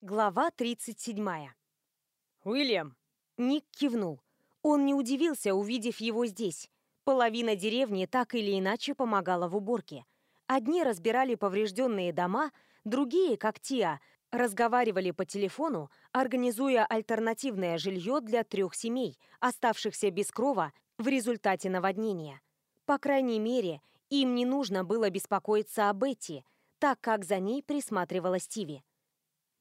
Глава 37. «Уильям!» Ник кивнул. Он не удивился, увидев его здесь. Половина деревни так или иначе помогала в уборке. Одни разбирали поврежденные дома, другие, как Тиа, разговаривали по телефону, организуя альтернативное жилье для трех семей, оставшихся без крова в результате наводнения. По крайней мере, им не нужно было беспокоиться об Эти, так как за ней присматривала Стиви.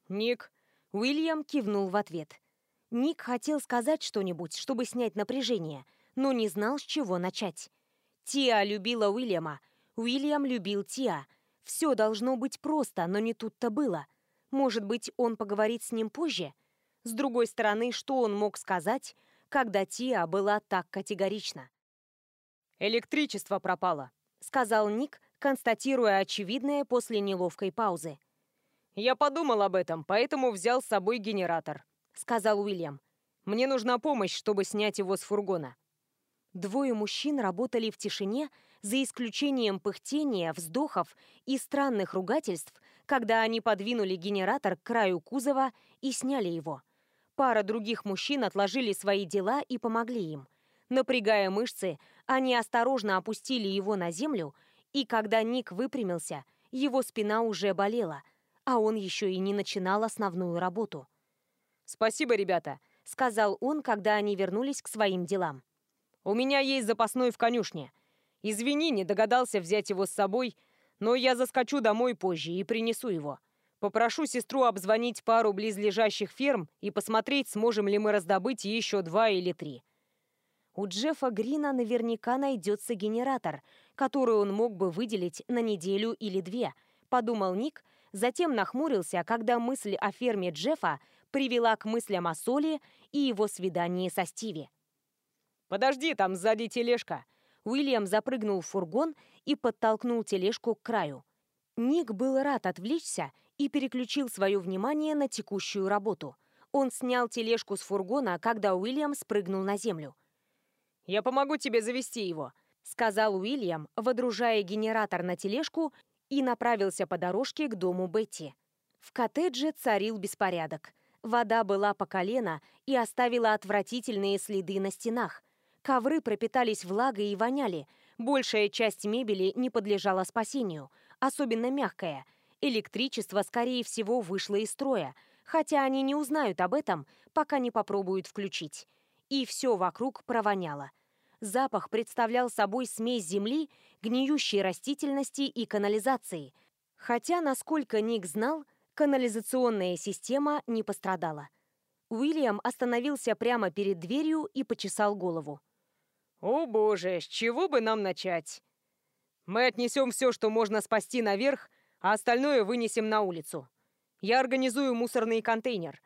«Ник!» Уильям кивнул в ответ. Ник хотел сказать что-нибудь, чтобы снять напряжение, но не знал, с чего начать. Тиа любила Уильяма. Уильям любил Тиа. Все должно быть просто, но не тут-то было. Может быть, он поговорит с ним позже? С другой стороны, что он мог сказать, когда Тиа была так категорична? «Электричество пропало», — сказал Ник, констатируя очевидное после неловкой паузы. Я подумал об этом, поэтому взял с собой генератор», — сказал Уильям. «Мне нужна помощь, чтобы снять его с фургона». Двое мужчин работали в тишине, за исключением пыхтения, вздохов и странных ругательств, когда они подвинули генератор к краю кузова и сняли его. Пара других мужчин отложили свои дела и помогли им. Напрягая мышцы, они осторожно опустили его на землю, и когда Ник выпрямился, его спина уже болела — а он еще и не начинал основную работу. «Спасибо, ребята», — сказал он, когда они вернулись к своим делам. «У меня есть запасной в конюшне. Извини, не догадался взять его с собой, но я заскочу домой позже и принесу его. Попрошу сестру обзвонить пару близлежащих ферм и посмотреть, сможем ли мы раздобыть еще два или три». У Джеффа Грина наверняка найдется генератор, который он мог бы выделить на неделю или две, подумал Ник — затем нахмурился, когда мысль о ферме Джеффа привела к мыслям о Соле и его свидании со Стиви. «Подожди, там сзади тележка!» Уильям запрыгнул в фургон и подтолкнул тележку к краю. Ник был рад отвлечься и переключил свое внимание на текущую работу. Он снял тележку с фургона, когда Уильям спрыгнул на землю. «Я помогу тебе завести его», — сказал Уильям, водружая генератор на тележку и направился по дорожке к дому Бетти. В коттедже царил беспорядок. Вода была по колено и оставила отвратительные следы на стенах. Ковры пропитались влагой и воняли. Большая часть мебели не подлежала спасению, особенно мягкая. Электричество, скорее всего, вышло из строя, хотя они не узнают об этом, пока не попробуют включить. И все вокруг провоняло запах представлял собой смесь земли, гниющей растительности и канализации. Хотя, насколько Ник знал, канализационная система не пострадала. Уильям остановился прямо перед дверью и почесал голову. «О боже, с чего бы нам начать? Мы отнесем все, что можно спасти наверх, а остальное вынесем на улицу. Я организую мусорный контейнер.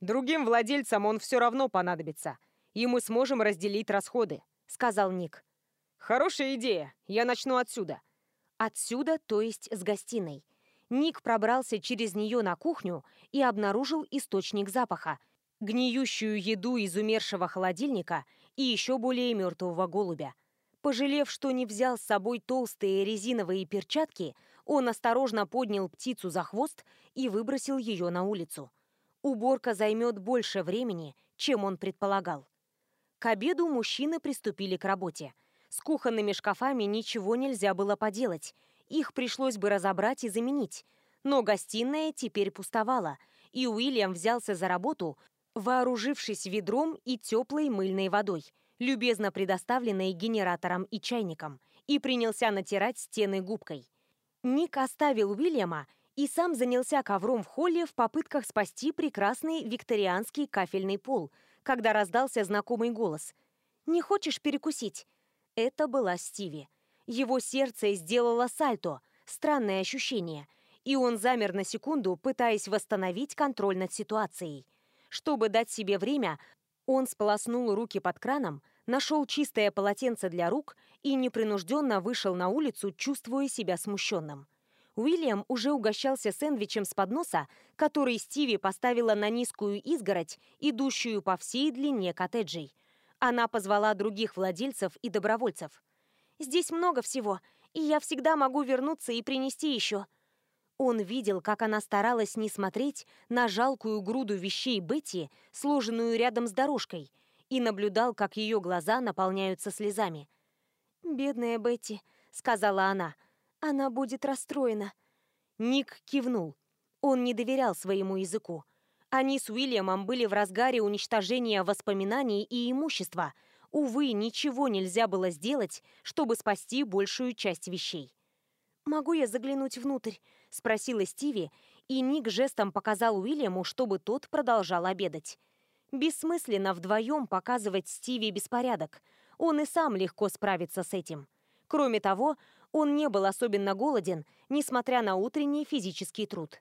Другим владельцам он все равно понадобится, и мы сможем разделить расходы сказал Ник. «Хорошая идея. Я начну отсюда». Отсюда, то есть с гостиной. Ник пробрался через нее на кухню и обнаружил источник запаха – гниющую еду из умершего холодильника и еще более мертвого голубя. Пожалев, что не взял с собой толстые резиновые перчатки, он осторожно поднял птицу за хвост и выбросил ее на улицу. Уборка займет больше времени, чем он предполагал. К обеду мужчины приступили к работе. С кухонными шкафами ничего нельзя было поделать. Их пришлось бы разобрать и заменить. Но гостиная теперь пустовала, и Уильям взялся за работу, вооружившись ведром и теплой мыльной водой, любезно предоставленной генератором и чайником, и принялся натирать стены губкой. Ник оставил Уильяма и сам занялся ковром в холле в попытках спасти прекрасный викторианский кафельный пол – когда раздался знакомый голос. «Не хочешь перекусить?» Это была Стиви. Его сердце сделало сальто, странное ощущение, и он замер на секунду, пытаясь восстановить контроль над ситуацией. Чтобы дать себе время, он сполоснул руки под краном, нашел чистое полотенце для рук и непринужденно вышел на улицу, чувствуя себя смущенным. Уильям уже угощался сэндвичем с подноса, который Стиви поставила на низкую изгородь, идущую по всей длине коттеджей. Она позвала других владельцев и добровольцев. «Здесь много всего, и я всегда могу вернуться и принести еще». Он видел, как она старалась не смотреть на жалкую груду вещей Бетти, сложенную рядом с дорожкой, и наблюдал, как ее глаза наполняются слезами. «Бедная Бетти», — сказала она, — она будет расстроена». Ник кивнул. Он не доверял своему языку. Они с Уильямом были в разгаре уничтожения воспоминаний и имущества. Увы, ничего нельзя было сделать, чтобы спасти большую часть вещей. «Могу я заглянуть внутрь?» — спросила Стиви, и Ник жестом показал Уильяму, чтобы тот продолжал обедать. Бессмысленно вдвоем показывать Стиви беспорядок. Он и сам легко справится с этим. Кроме того, он не был особенно голоден, несмотря на утренний физический труд.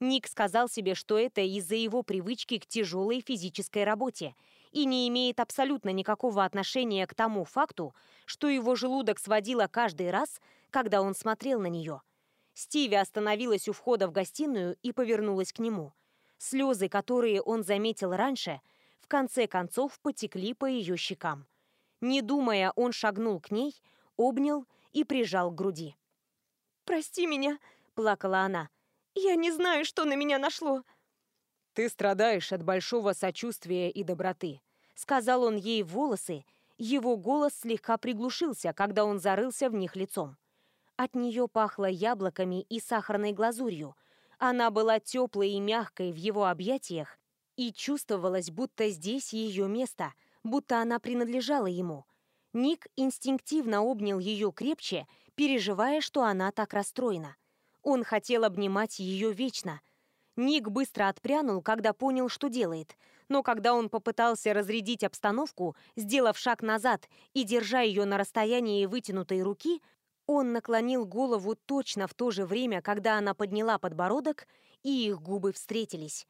Ник сказал себе, что это из-за его привычки к тяжелой физической работе и не имеет абсолютно никакого отношения к тому факту, что его желудок сводило каждый раз, когда он смотрел на нее. Стиви остановилась у входа в гостиную и повернулась к нему. Слезы, которые он заметил раньше, в конце концов потекли по ее щекам. Не думая, он шагнул к ней, обнял и и прижал к груди. «Прости меня», — плакала она. «Я не знаю, что на меня нашло». «Ты страдаешь от большого сочувствия и доброты», — сказал он ей в волосы. Его голос слегка приглушился, когда он зарылся в них лицом. От нее пахло яблоками и сахарной глазурью. Она была теплой и мягкой в его объятиях и чувствовалось, будто здесь ее место, будто она принадлежала ему — Ник инстинктивно обнял ее крепче, переживая, что она так расстроена. Он хотел обнимать ее вечно. Ник быстро отпрянул, когда понял, что делает. Но когда он попытался разрядить обстановку, сделав шаг назад и держа ее на расстоянии вытянутой руки, он наклонил голову точно в то же время, когда она подняла подбородок, и их губы встретились.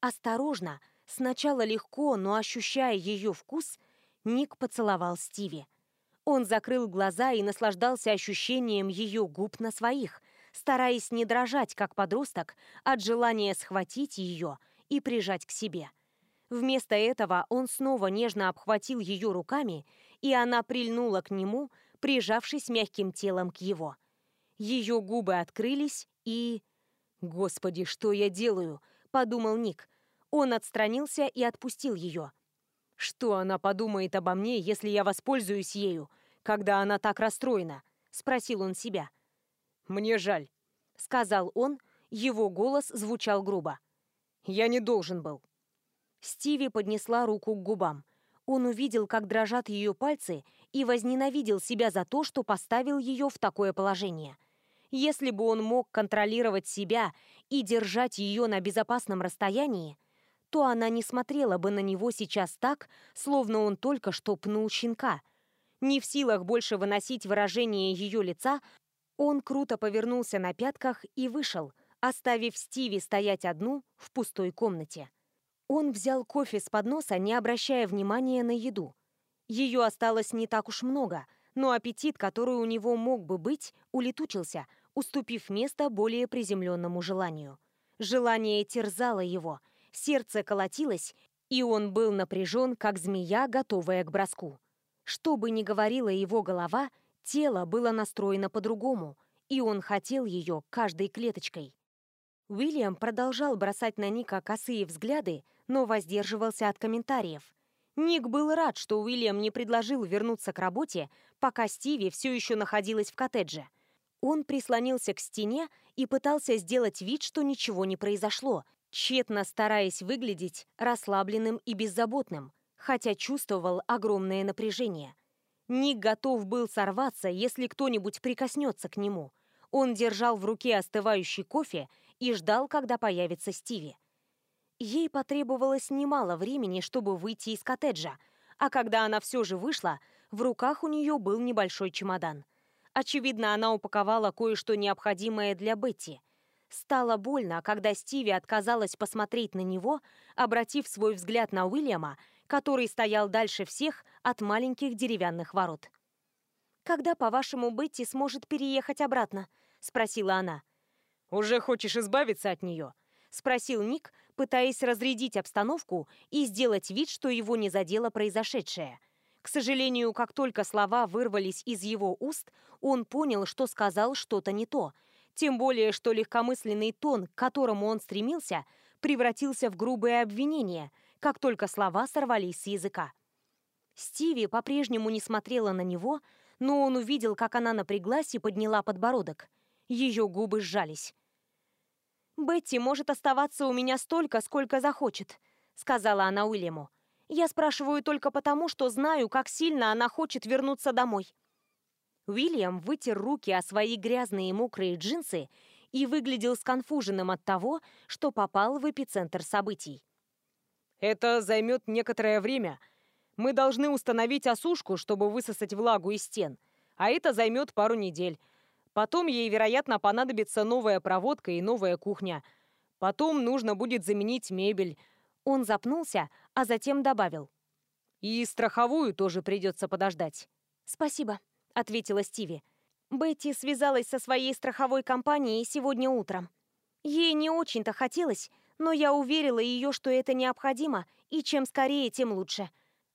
Осторожно, сначала легко, но ощущая ее вкус – Ник поцеловал Стиви. Он закрыл глаза и наслаждался ощущением ее губ на своих, стараясь не дрожать, как подросток, от желания схватить ее и прижать к себе. Вместо этого он снова нежно обхватил ее руками, и она прильнула к нему, прижавшись мягким телом к его. Ее губы открылись и... «Господи, что я делаю?» – подумал Ник. Он отстранился и отпустил ее – что она подумает обо мне, если я воспользуюсь ею, когда она так расстроена? Спросил он себя. Мне жаль, сказал он, его голос звучал грубо. Я не должен был. Стиви поднесла руку к губам. Он увидел, как дрожат ее пальцы, и возненавидел себя за то, что поставил ее в такое положение. Если бы он мог контролировать себя и держать ее на безопасном расстоянии, то она не смотрела бы на него сейчас так, словно он только что пнул щенка. Не в силах больше выносить выражение ее лица, он круто повернулся на пятках и вышел, оставив Стиви стоять одну в пустой комнате. Он взял кофе с подноса, не обращая внимания на еду. Ее осталось не так уж много, но аппетит, который у него мог бы быть, улетучился, уступив место более приземленному желанию. Желание терзало его – сердце колотилось, и он был напряжен, как змея, готовая к броску. Что бы ни говорила его голова, тело было настроено по-другому, и он хотел ее каждой клеточкой. Уильям продолжал бросать на Ника косые взгляды, но воздерживался от комментариев. Ник был рад, что Уильям не предложил вернуться к работе, пока Стиви все еще находилась в коттедже. Он прислонился к стене и пытался сделать вид, что ничего не произошло, тщетно стараясь выглядеть расслабленным и беззаботным, хотя чувствовал огромное напряжение. Ник готов был сорваться, если кто-нибудь прикоснется к нему. Он держал в руке остывающий кофе и ждал, когда появится Стиви. Ей потребовалось немало времени, чтобы выйти из коттеджа, а когда она все же вышла, в руках у нее был небольшой чемодан. Очевидно, она упаковала кое-что необходимое для Бетти – Стало больно, а когда Стиви отказалась посмотреть на него, обратив свой взгляд на Уильяма, который стоял дальше всех от маленьких деревянных ворот. «Когда, по-вашему, Бетти сможет переехать обратно?» — спросила она. «Уже хочешь избавиться от нее?» — спросил Ник, пытаясь разрядить обстановку и сделать вид, что его не задело произошедшее. К сожалению, как только слова вырвались из его уст, он понял, что сказал что-то не то — тем более, что легкомысленный тон, к которому он стремился, превратился в грубые обвинения, как только слова сорвались с языка. Стиви по-прежнему не смотрела на него, но он увидел, как она напряглась и подняла подбородок. Ее губы сжались. «Бетти может оставаться у меня столько, сколько захочет», — сказала она Уильяму. «Я спрашиваю только потому, что знаю, как сильно она хочет вернуться домой». Уильям вытер руки о свои грязные и мокрые джинсы и выглядел сконфуженным от того, что попал в эпицентр событий. «Это займет некоторое время. Мы должны установить осушку, чтобы высосать влагу из стен, а это займет пару недель. Потом ей, вероятно, понадобится новая проводка и новая кухня. Потом нужно будет заменить мебель». Он запнулся, а затем добавил. «И страховую тоже придется подождать». «Спасибо», — ответила Стиви. Бетти связалась со своей страховой компанией сегодня утром. Ей не очень-то хотелось, но я уверила ее, что это необходимо, и чем скорее, тем лучше.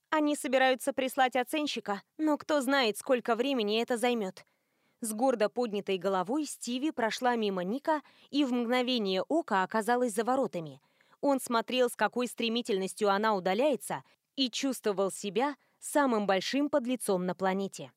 Они собираются прислать оценщика, но кто знает, сколько времени это займет. С гордо поднятой головой Стиви прошла мимо Ника и в мгновение ока оказалась за воротами. Он смотрел, с какой стремительностью она удаляется, и чувствовал себя самым большим подлецом на планете.